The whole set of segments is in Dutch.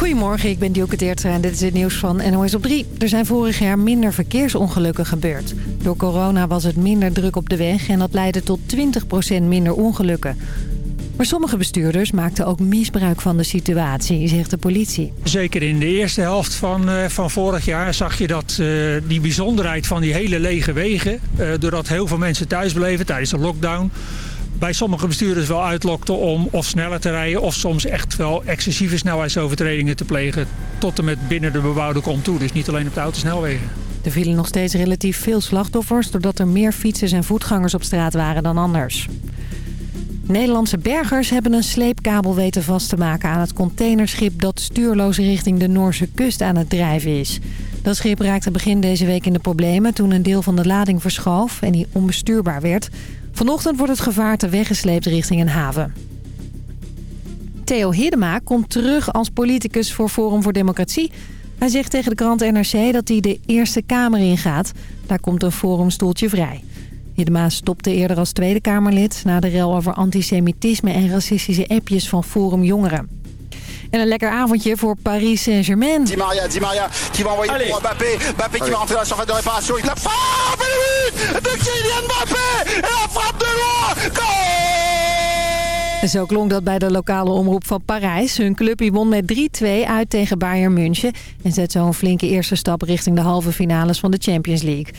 Goedemorgen, ik ben Dielke Teertra en dit is het nieuws van NOS op 3. Er zijn vorig jaar minder verkeersongelukken gebeurd. Door corona was het minder druk op de weg en dat leidde tot 20% minder ongelukken. Maar sommige bestuurders maakten ook misbruik van de situatie, zegt de politie. Zeker in de eerste helft van, uh, van vorig jaar zag je dat uh, die bijzonderheid van die hele lege wegen... Uh, doordat heel veel mensen thuis bleven tijdens de lockdown bij sommige bestuurders wel uitlokte om of sneller te rijden... of soms echt wel excessieve snelheidsovertredingen te plegen... tot en met binnen de bebouwde kom toe. Dus niet alleen op de autosnelwegen. Er vielen nog steeds relatief veel slachtoffers... doordat er meer fietsers en voetgangers op straat waren dan anders. Nederlandse bergers hebben een sleepkabel weten vast te maken aan het containerschip... dat stuurloos richting de Noorse kust aan het drijven is. Dat schip raakte begin deze week in de problemen toen een deel van de lading verschoof... en die onbestuurbaar werd... Vanochtend wordt het gevaarte weggesleept richting een haven. Theo Hiddema komt terug als politicus voor Forum voor Democratie. Hij zegt tegen de krant NRC dat hij de Eerste Kamer ingaat. Daar komt een forumstoeltje vrij. Hiddema stopte eerder als Tweede Kamerlid... na de rel over antisemitisme en racistische appjes van Forum Jongeren. En een lekker avondje voor Paris Saint-Germain. Di Maria, Di Maria, qui va envoyer pour Mbappé. Mbappé qui va rentrer dans la surface de réparation. Il la frappe but de Kylian Mbappé. En la frappe de loin. Goal! Zo klonk dat bij de lokale omroep van Parijs. Hun clubje won met 3-2 uit tegen Bayern München. En zet zo een flinke eerste stap richting de halve finales van de Champions League.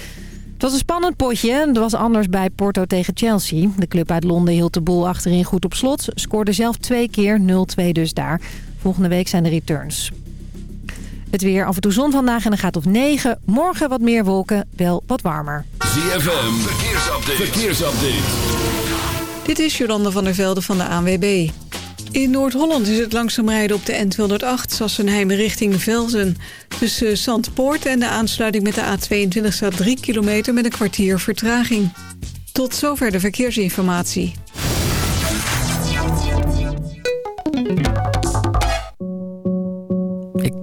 Het was een spannend potje. Het was anders bij Porto tegen Chelsea. De club uit Londen hield de boel achterin goed op slot. Scoorde zelf twee keer, 0-2 dus daar. Volgende week zijn de returns. Het weer af en toe zon vandaag en dan gaat op 9. Morgen wat meer wolken, wel wat warmer. ZFM, verkeersupdate. verkeersupdate. Dit is Jolande van der Velde van de ANWB. In Noord-Holland is het langzaam rijden op de N208 Sassenheim richting Velzen. Tussen Zandpoort en de aansluiting met de A22 staat 3 kilometer met een kwartier vertraging. Tot zover de verkeersinformatie.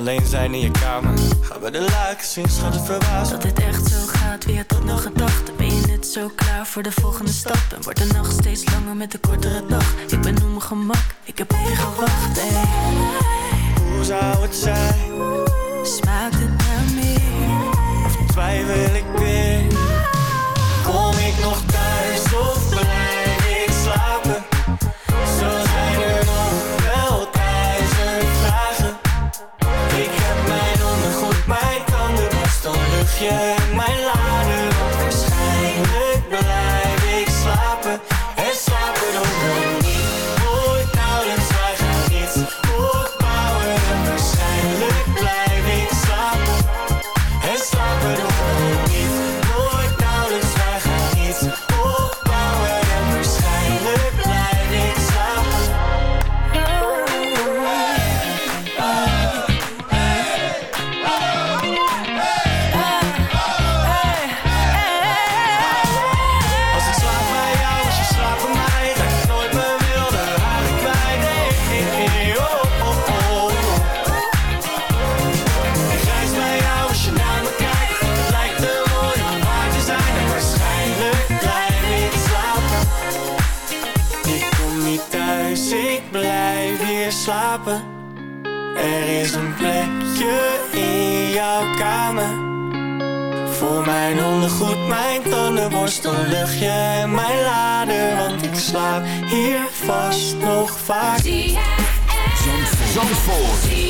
alleen zijn in je kamer ga bij de laken zien, schat het verbaasd Dat het echt zo gaat, wie had dat nog gedacht? Ben je net zo klaar voor de volgende stap? En wordt de nacht steeds langer met de kortere dag Ik ben op mijn gemak, ik heb op gewacht. Hoe zou het zijn? Smaakt het naar meer? Of twijfel ik weer? Mijn ondergoed, mijn tandenborstel, luchtje en mijn lader Want ik slaap hier vast nog vaak. Eh. Zandvoort.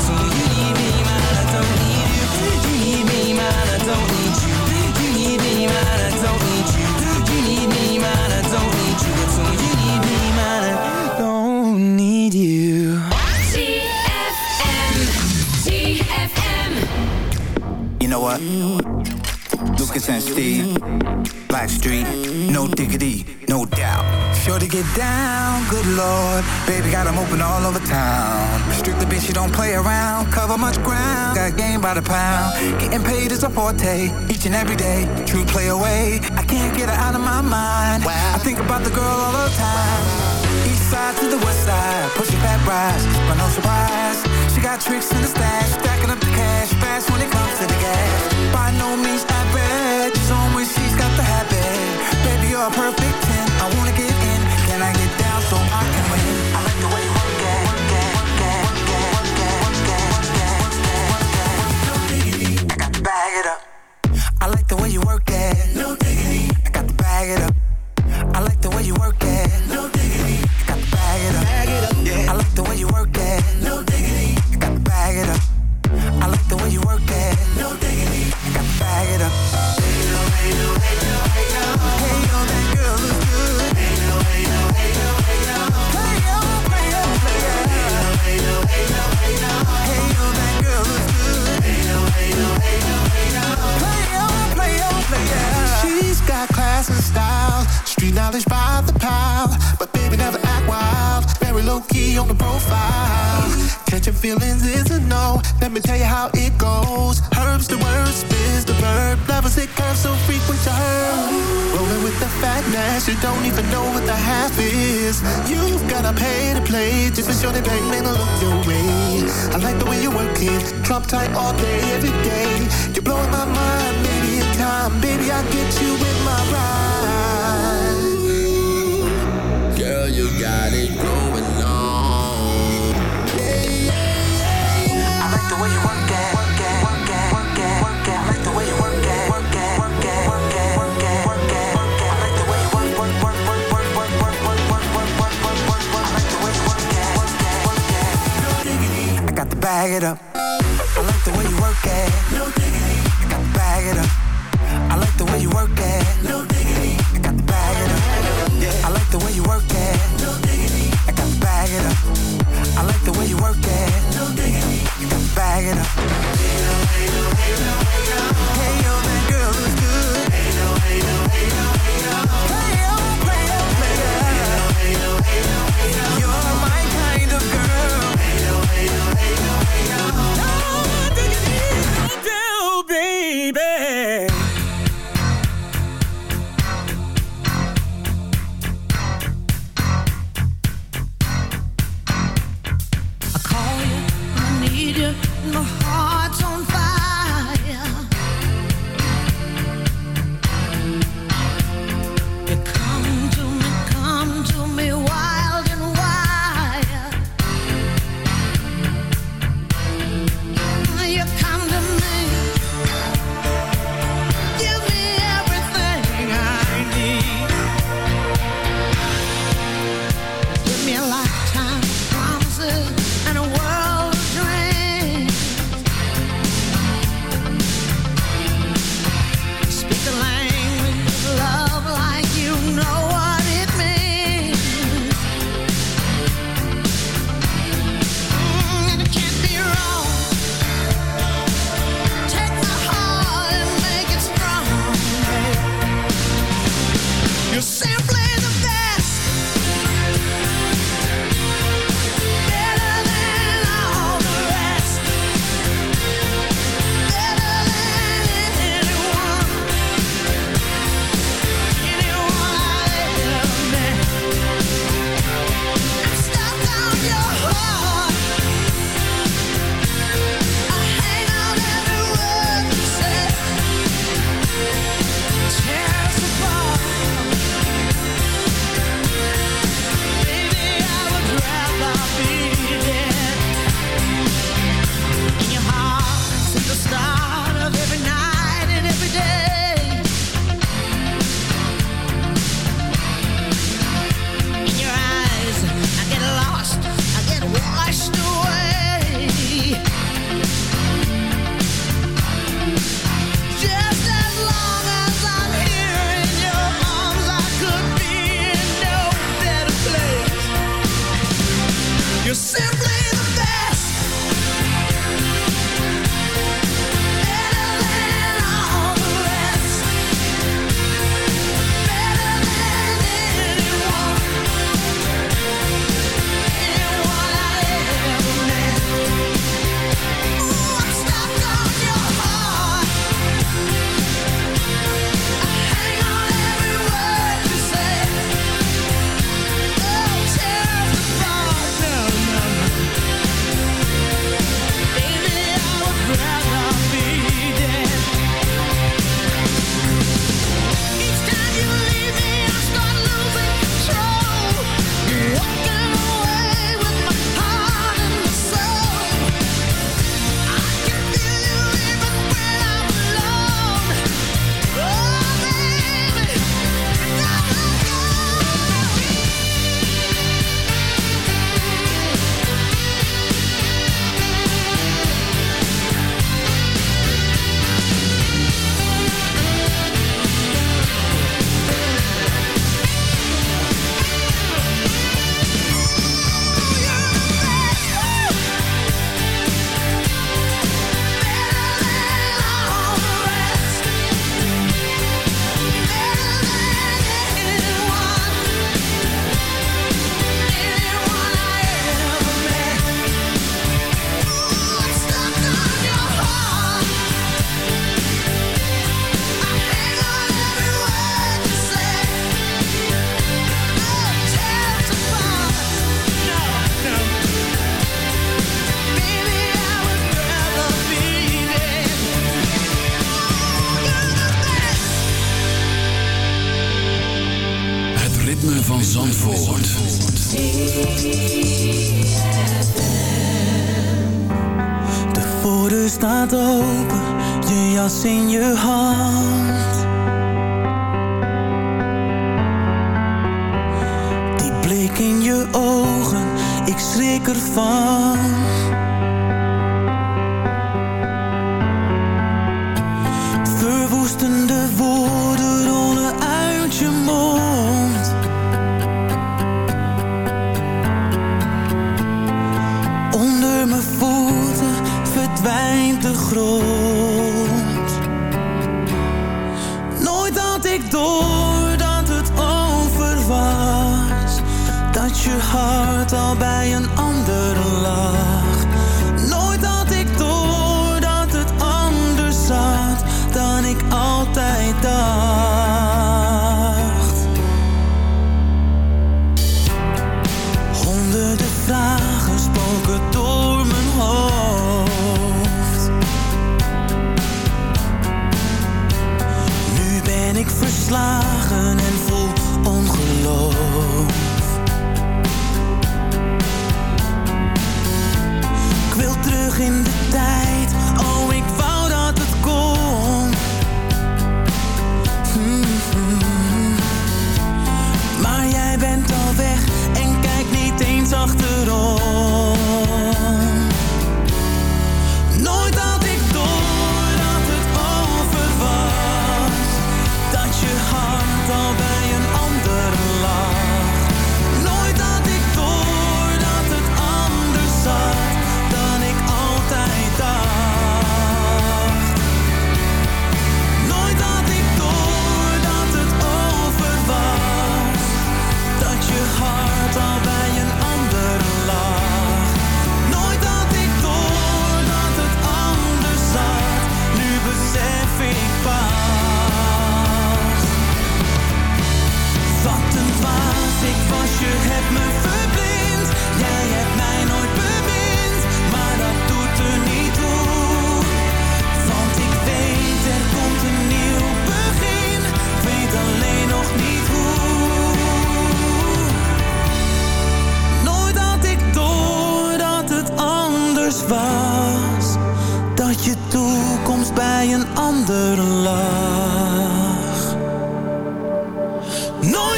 know what? Lucas and Steve, Black Street, no diggity, no doubt. Sure to get down, good lord. Baby got 'em open all over town. Strictly bitch, you don't play around. Cover much ground, got game by the pound. Getting paid is a forte, each and every day. True play away, I can't get her out of my mind. I think about the girl all the time. Side to the west side, pushing back rise, but no surprise. She got tricks in the stash, stacking up the cash, fast when it comes to the gas. By no means average, she's on when she's got the habit. Baby, you're a perfect 10, I wanna get in. Can I get down so I can win? I like the way you work it, work it, work it, work it, work it, work it, work it, work it, work it. I got to bag it up. I like the way you work it. No diggity. I got to bag it up. No. Hey that girl good. Hey. Play play. Hey hey that girl good. Hey. Play play play. She's got class and style, street knowledge by the pile. But baby, never act wild, very low key on the profile. Catching feelings is a no, let me tell you how it goes. Herbs the worst is the verb. Lovers it curves so frequent to her. Rolling with the fatness, you don't even know what the half is. You've gotta pay to play just to show the bank man to look your way. I like the way you work it, drop tight all day, every day. You're blowing my mind, maybe in time, baby I get you in my ride. Girl, you got it going on. Bag it up. I like the way you work it. No diggity, I got to bag it up. I like the way you work it. No diggity, I got to bag it up. Yeah. I like the way you work it. No diggity, I got to bag it up. I like the way you work it. No diggity, you got to bag it up. Hey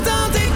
dat ik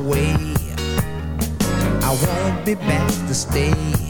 on my way. I won't be back to stay.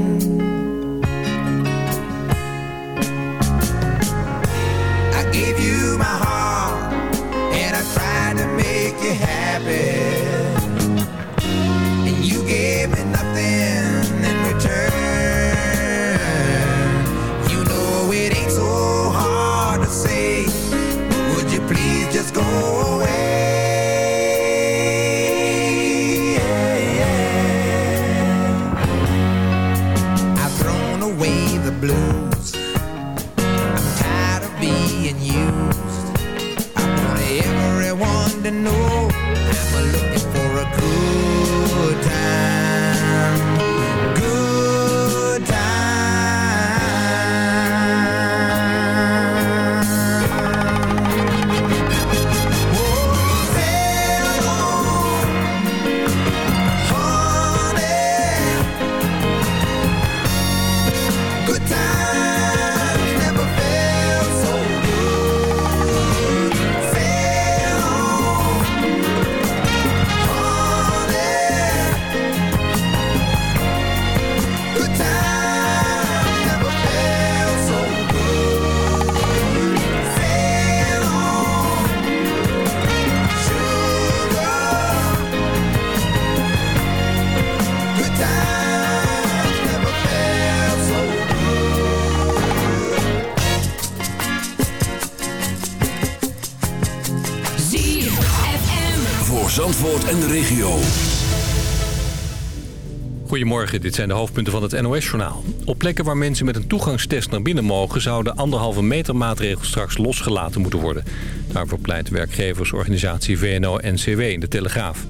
Goedemorgen, dit zijn de hoofdpunten van het NOS-journaal. Op plekken waar mensen met een toegangstest naar binnen mogen... zouden anderhalve meter maatregels straks losgelaten moeten worden. Daarvoor pleit werkgeversorganisatie VNO-NCW in de Telegraaf.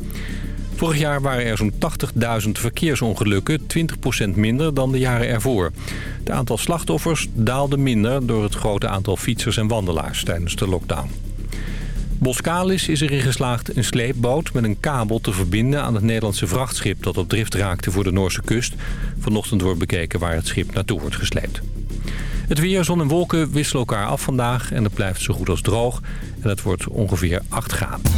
Vorig jaar waren er zo'n 80.000 verkeersongelukken, 20% minder dan de jaren ervoor. Het aantal slachtoffers daalde minder door het grote aantal fietsers en wandelaars tijdens de lockdown. Boskalis is erin geslaagd een sleepboot met een kabel te verbinden aan het Nederlandse vrachtschip dat op drift raakte voor de Noorse kust. Vanochtend wordt bekeken waar het schip naartoe wordt gesleept. Het weer, zon en wolken wisselen elkaar af vandaag en het blijft zo goed als droog. En het wordt ongeveer 8 graden.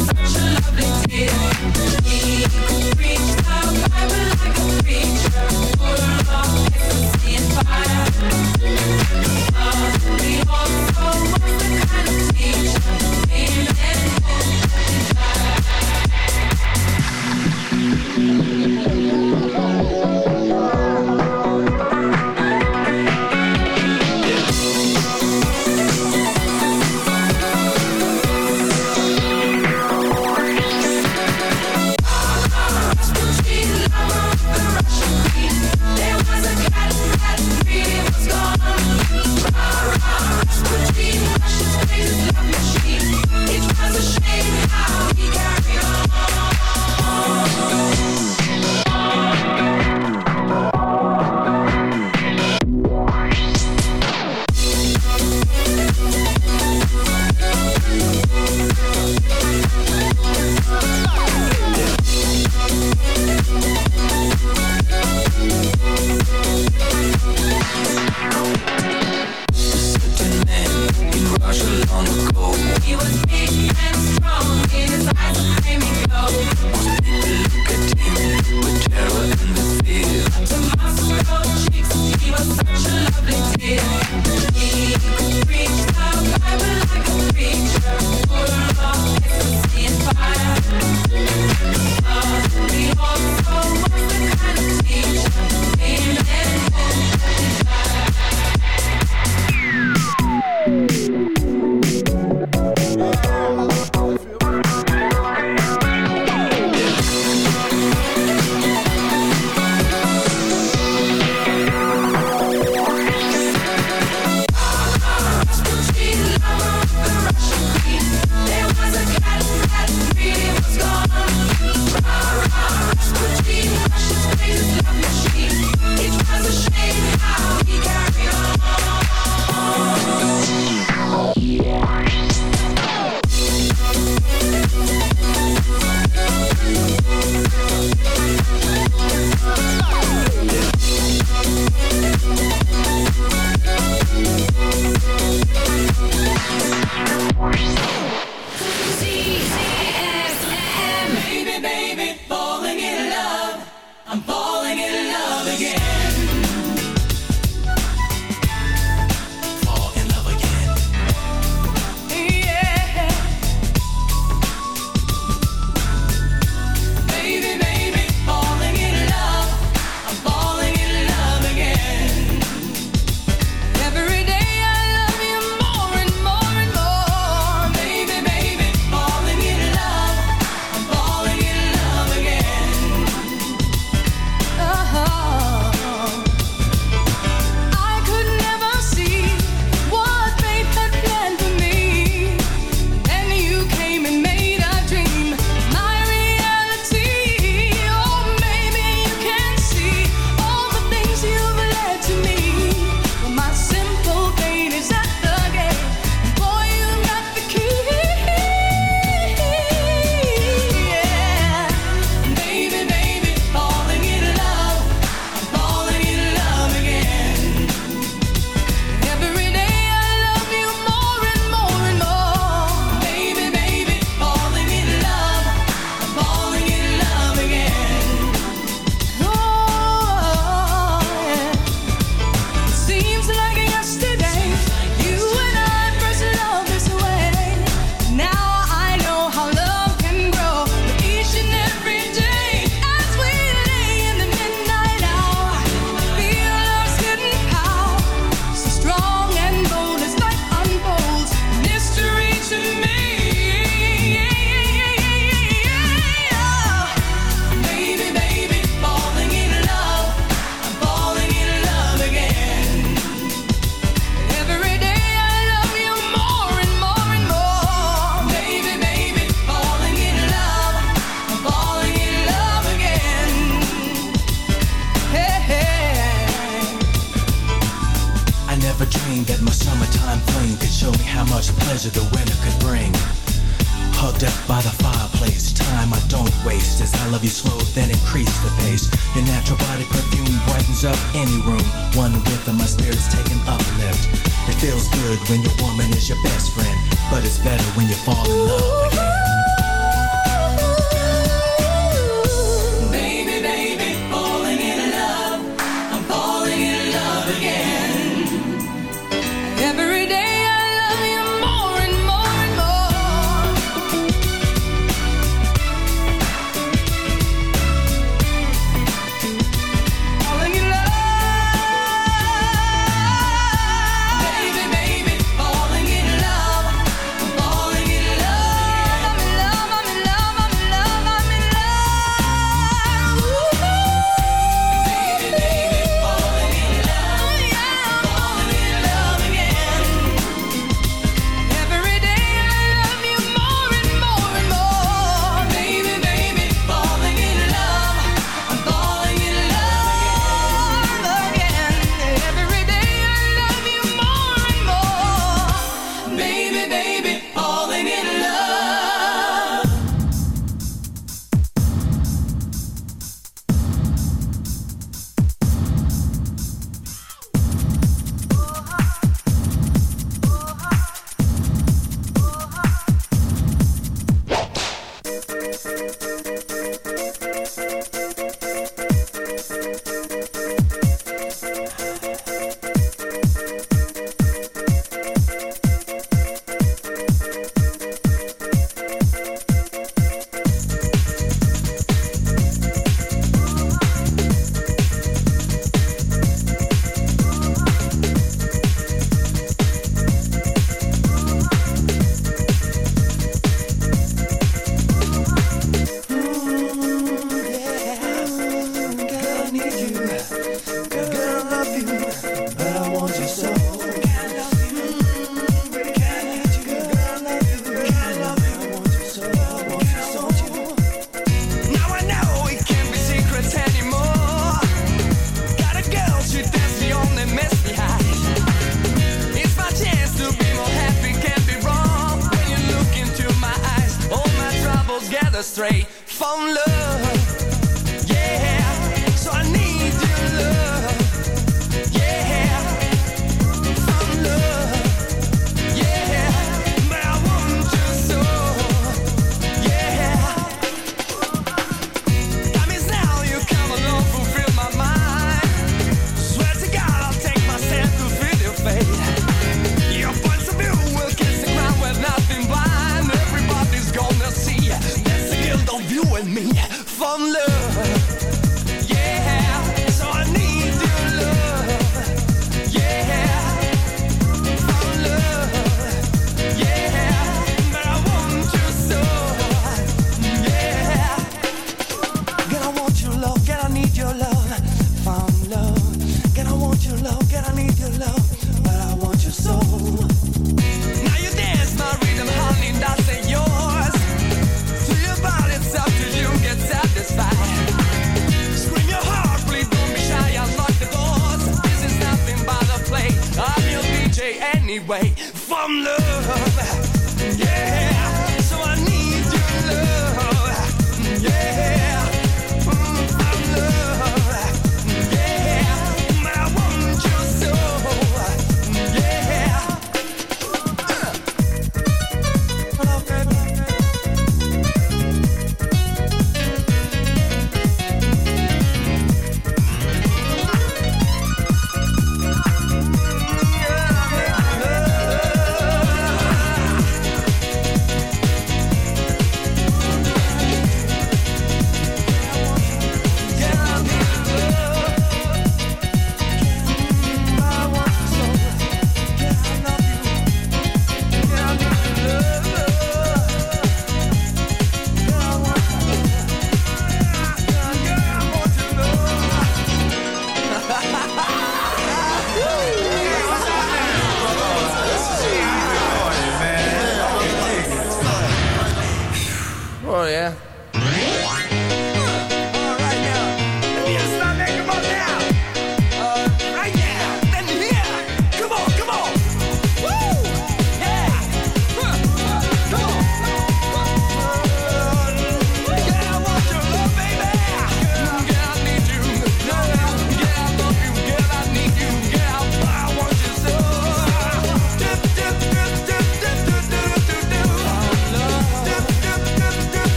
Such a lovely dear. He could preach the Bible like a preacher,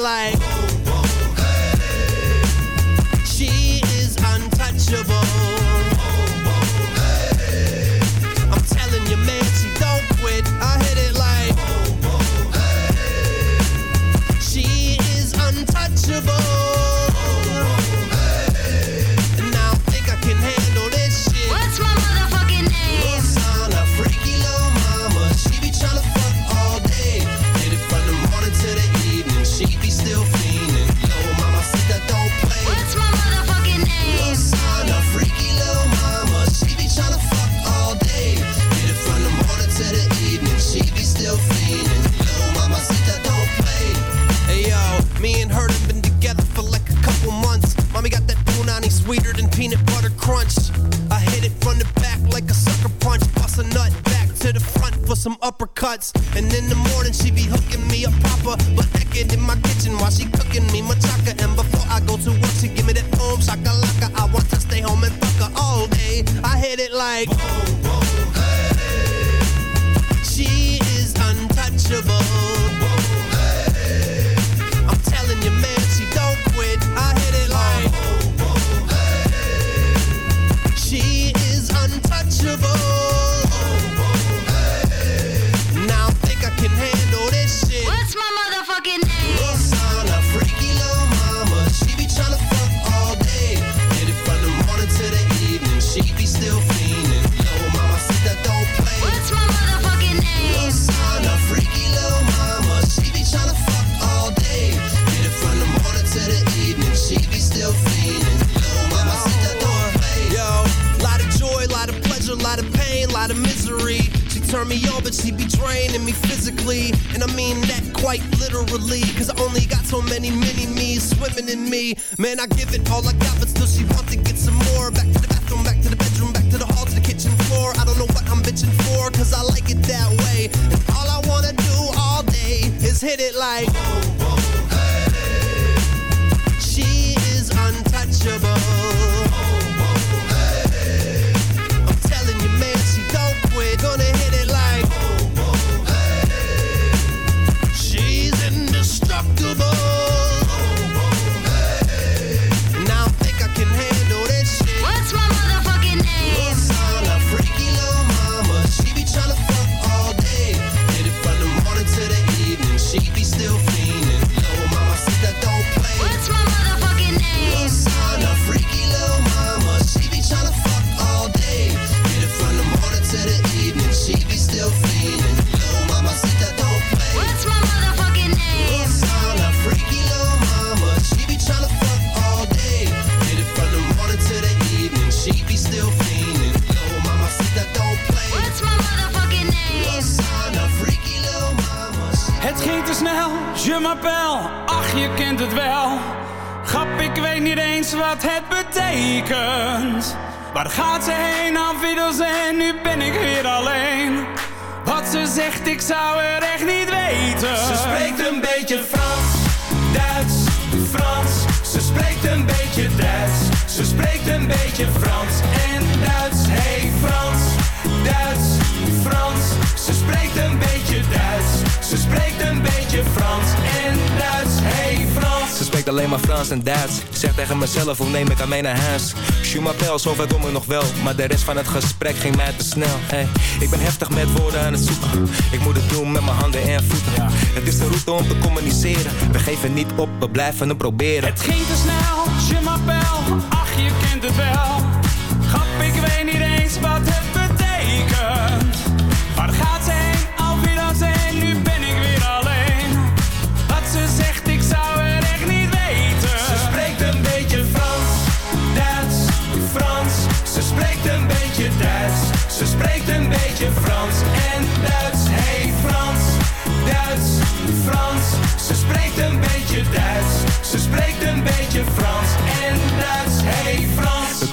like. Some uppercuts. And in the morning she be hooking me up proper, but naked in my kitchen while she cooking me machaca. And before I go to work, she give me that boom shakalaka. I want to stay home and fuck her all day. I hit it like. She still fiending. Little mama, see that don't play. What's my motherfucking name? Rosanna, freaky little mama. She be tryna fuck all day. Hit it from the morning to the evening. She be still fiending. Little mama, see that don't play. Yo, lot of joy, lot of pleasure, lot of pain, lot of misery. She turn me on, but she be draining me physically. And I mean that quite literally. Cause I only got so many mini me's swimming in me. Man, I give it beetje Frans, Duits, Frans. Ze spreekt een beetje Duits. Ze spreekt een beetje Frans alleen maar Frans en Duits. Zeg tegen mezelf, hoe neem ik haar mee naar huis? Je m'appelle, zover kom ik nog wel. Maar de rest van het gesprek ging mij te snel. Hey, ik ben heftig met woorden aan het zoeken. Ik moet het doen met mijn handen en voeten. Het is de route om te communiceren. We geven niet op, we blijven het proberen. Het ging te snel, je m'appelle, ach je kent het wel. Grap, ik weet niet eens wat het betekent. Waar gaat ze heen,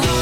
you